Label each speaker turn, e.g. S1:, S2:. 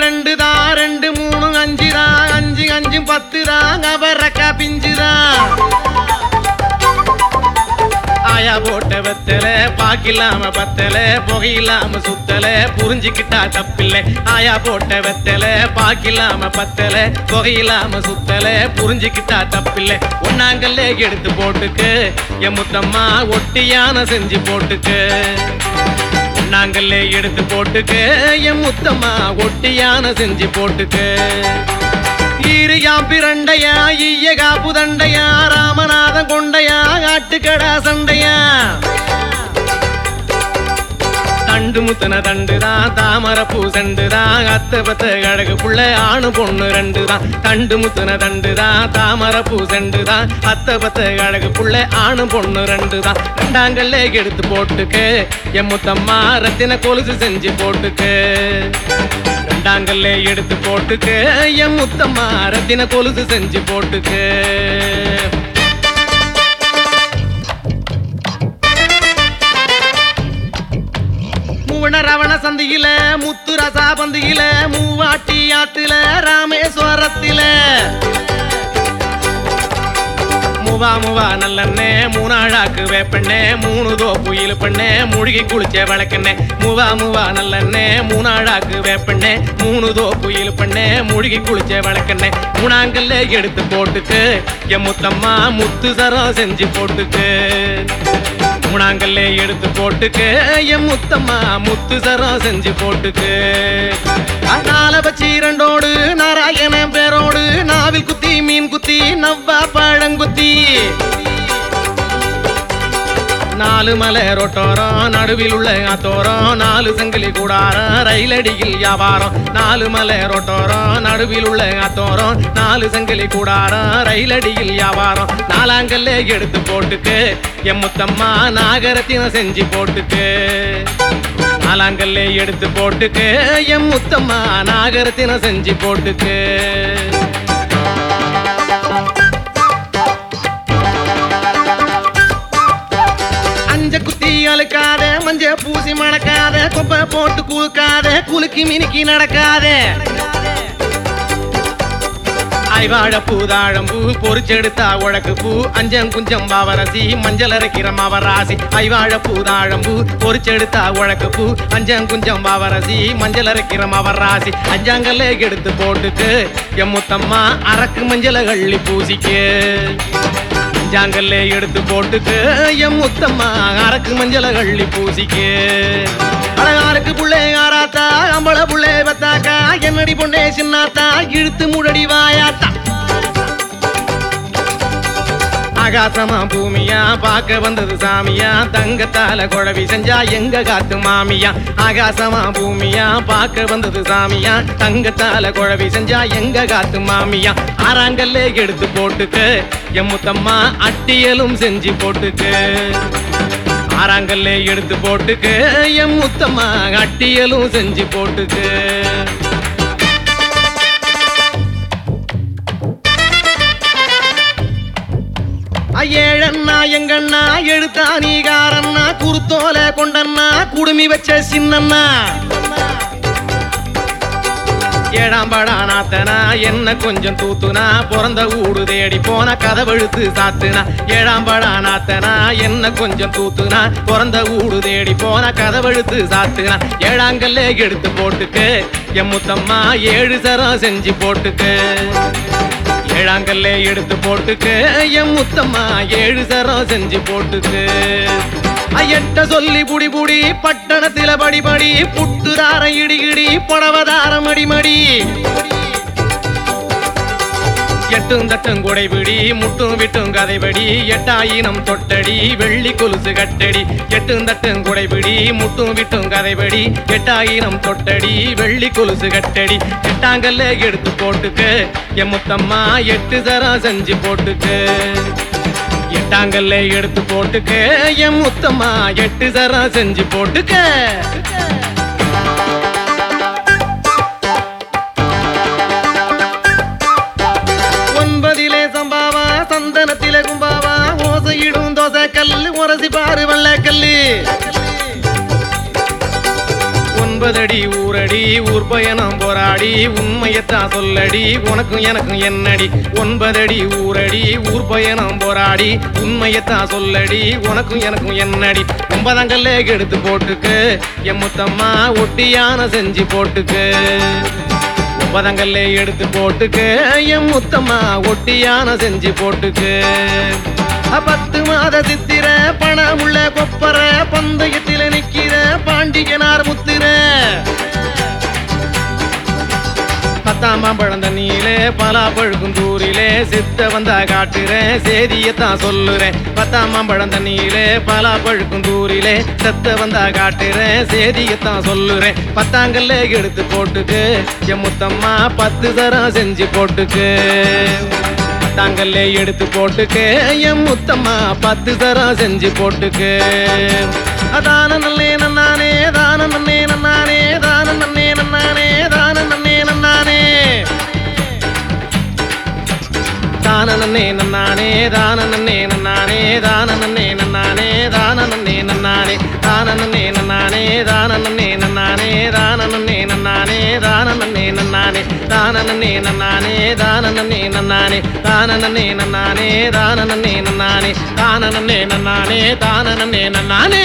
S1: ரெண்டு மூணு அஞ்சு தான் அஞ்சு அஞ்சு பத்து தான் அவரக்கா பிஞ்சு தான் ஆயா போட்ட வெத்தல பாக்கில்லாம பத்தல புகையில்லாம சுத்தல புரிஞ்சுக்கிட்டா தப்பில்ல. ஆயா போட்ட வெத்தல பாக்கில்லாம பத்தல புகையில்லாம சுத்தல புரிஞ்சுக்கிட்டா தப்பில்ல. ஒன்னாங்கல்ல எடுத்து போட்டுக்கு என் முத்தம்மா ஒட்டியான செஞ்சு போட்டுக்கு. நாங்களே எடுத்து போட்டுக்கு என் முத்தம்மா ஒட்டியான செஞ்சு போட்டுக்கு. ஈரியா பிரண்டையா ஈய காப்பு தண்டையா ராமநாதன் கொண்டையா ஆட்டுக்கடா சண்டையா. தண்டு முத்தன தண்டு தாமரை பூ சண்டுதான் அத்த பத்த அழகு புள்ள ஆணு பொண்ணு ரெண்டு தான் தண்டு முத்துன தண்டு தான் தாமரை பூ சண்டுதான் அத்த பத்த அழகு புள்ள ஆணு பொண்ணு ரெண்டு தான் ரெண்டாங்கல்ல எடுத்து போட்டுக்கு என் முத்தம்மா ரத்தின கொலுசு செஞ்சு போட்டுக்கு. ரெண்டாங்கல்ல எடுத்து போட்டுக்கு என் முத்தம்மா ரத்தின கொலுசு செஞ்சு போட்டுக்கு. முத்து ரசா பந்தியில மூவாட்டி ஆத்துல ராமேஸ்வரத்தில. முவா முவா நல்லண்ணே மூணாழாக்கு வேப்பண்ணே மூணு தோப்பு இழுப்பண்ணே முழுகி குளிச்ச விளக்கண்ணே முவா முவா நல்லண்ணே மூணாழாக்கு வேப்பண்ணே மூணு தோப்பு இழுப்பண்ணே முழுகி குளிச்ச விளக்கண்ணே மூணாங்கல்ல எடுத்து போட்டுக்கு என் முத்தம்மா முத்து சரம் செஞ்சு போட்டுக்கு. மூணாங்கல்ல எடுத்து போட்டுக்கு என் முத்தம்மா முத்து சரம் செஞ்சு போட்டுக்கு. நால வச்சு இரண்டோடு நாராயணன் பேரோடு நாவில் குத்தி மீன் குத்தி நவ்வா பழங்குத்தி. நாலு மலை ரொட்டோரம் நடுவில் உள்ள காத்தோரம் நாலு சங்கிலி கூடாரம் ரயிலடியில் வியாபாரம். நாலு மலை ரொட்டோரம் நடுவில் உள்ள காத்தோரம் நாலு சங்கிலி கூடாரம் ரயிலடியில் வியாபாரம். நாலாங்கல்ல எடுத்து போட்டுக்கு எம்முத்தம்மா முத்தம்மா செஞ்சு போட்டுக்கு. நாலாங்கல்ல எடுத்து போட்டுக்கு எம்முத்தம்மா நாகரத்தினம் செஞ்சு போட்டுக்கு. அழுக்காத மஞ்ச பூசி மணக்காத கொப்பை போட்டு குலுக்காத குலுக்கி மினுக்கி நடக்காத. ஐவாழ பூதாழம்பூ பொறிச்செடுத்தா உழக்கு பூ அஞ்சம் குஞ்சம் பாவரசி மஞ்சள் அரைக்கிற மாவராசி. ஐவாழ பூதாழம்பூ பொறிச்செடுத்தா உழக்கு பூ அஞ்சம் குஞ்சம் பாவரசி மஞ்சள் அரைக்கிற மாவராசி. அஞ்சாங்கல்ல எடுத்து போட்டுக்கு எம்முத்தம்மா அரக்கு மஞ்சள கள்ளி பூசிக்கு. ஜாங்கல்ல எடுத்து போட்டுக்கு எம் முத்தம்மா அரக்கு மஞ்சள கள்ளி பூசிக்கு. அழகாருக்கு புள்ளே ஆராத்தா அம்பள புள்ளே பத்தாக்கா என்னடி பொண்ணே சின்னாத்தா இழுத்து முழடி வாயாத்தா. ஆகாசமா பூமியா? பார்க்க வந்தது சாமியா? தங்கத்தால குழவி செஞ்சா எங்க காத்து மாமியா? ஆகாசமா பூமியா? பார்க்க வந்தது சாமியா? தங்கத்தால குழவி செஞ்சா எங்க காத்து மாமியா? ஆறாங்கல்ல எடுத்து போட்டுக்கு. எம்முத்தம்மா அட்டியலும் செஞ்சு போட்டுக்கு. ஆறாங்கல்ல எடுத்து போட்டுக்கு. என் முத்தம்மா அட்டியலும் செஞ்சு போட்டுக்கு. அண்ணா எங்கண்ணா எழுத்தா நீகாரண்ணா குருத்தோல கொண்டண்ணா குடுமி வச்ச சின்னண்ணா. ஏழாம் படா நாத்தனா என்ன கொஞ்சம் தூத்துனா பிறந்த ஊடு தேடி போன கதவழுத்து சாத்துனா. ஏழாம் படா நாத்தனா என்ன கொஞ்சம் தூத்துனா பிறந்த ஊடு தேடி போன கதவழுத்து சாத்துனா. ஏழாங்கல்ல எடுத்து போட்டுக்கு எம்முத்தம்மா ஏழு சரம் செஞ்சு போட்டுக்கு. ஏழாங்கல்ல எடுத்து போட்டுக்கு என் முத்தம்மா ஏழு சரம் செஞ்சு போட்டுக்கு. ஐயட்ட சொல்லி புடி புடி பட்டணத்தில படிபடி படி புட்டுதார இடி இடி புடவதாரம் அடிமடி எட்டும் தட்டும் குடைபிடி முட்டும் விட்டும் கதைபடி எட்டாயினம் தொட்டடி வெள்ளி கொலுசு கட்டடி. எட்டும் தட்டும் குடைபிடி முட்டும் விட்டும் கதைபடி எட்டாயினம் தொட்டடி வெள்ளி கொலுசு கட்டடி. எட்டாங்கல்ல எடுத்து போட்டுக்கு என் முத்தம்மா எட்டு தரம் செஞ்சு போட்டுக்கு. எட்டாங்கல்ல எடுத்து போட்டுக்க என் முத்தம்மா எட்டு தரம் செஞ்சு போட்டுக்க. சந்தனத்தில கும்பாவா? ஓசையிடும் தோசை கல்லு உரசி பாரு வல்ல கல்லு. ஒன்பதடி ஊரடி ஊர் பயணம் போராடி உண்மையத்தா சொல்லடி உனக்கும் எனக்கும் என்னடி? ஒன்பதடி ஊரடி ஊர் பயணம் போராடி உண்மையத்தா சொல்லடி உனக்கும் எனக்கும் என்னடி? ஒன்பதாங்கல்ல எடுத்து போட்டுக்கு எம்முத்தம்மா ஒட்டியான செஞ்சு போட்டுக்கு. ஒன்பதாங்கல்ல எடுத்து போட்டுக்கு. என் முத்தம்மா ஒட்டியான செஞ்சு போட்டுக்கு. பத்து மாத சித்திர பணமுள்ள கொப்பர பந்தயத்தில நிக்கிற பாண்டியனார் முத்திர. பத்தாம் பழந்தண்ணியிலே பலா பழுக்கும் தூரிலே சித்த வந்தா காட்டுறேன் சேதியத்தான் சொல்லுறேன் பத்தாம்பாம் பழந்தண்ணியிலே தண்ணியிலே பலா பழுக்கும் தூரிலே செத்த வந்தா காட்டுறேன் சேதியத்தான் சொல்லுறேன் பத்தாங்கல்ல எடுத்து போட்டுக்கு என் பத்து தரம் செஞ்சு போட்டுக்கு. தாங்கல்ல எடுத்து போட்டுக்கு எம் முத்தம்மா பத்து தரம் செஞ்சு போட்டுக்கு. அதான நல்ல நன்னே நன்னானே தான நன்னே நன்னானே தான நன்னே நன்னானே தான நன்னே நன்னானே தான நன்னே நன்னானே தான நன்னே நன்னானே தான நன்னே நன்னானே தான நன்னே நன்னானே தான நன்னே நன்னானே தான நன்னே நன்னானே தான நன்னே நன்னானே தான நன்னே நன்னானே தான நன்னே நன்னானே தான நன்னே நன்னானே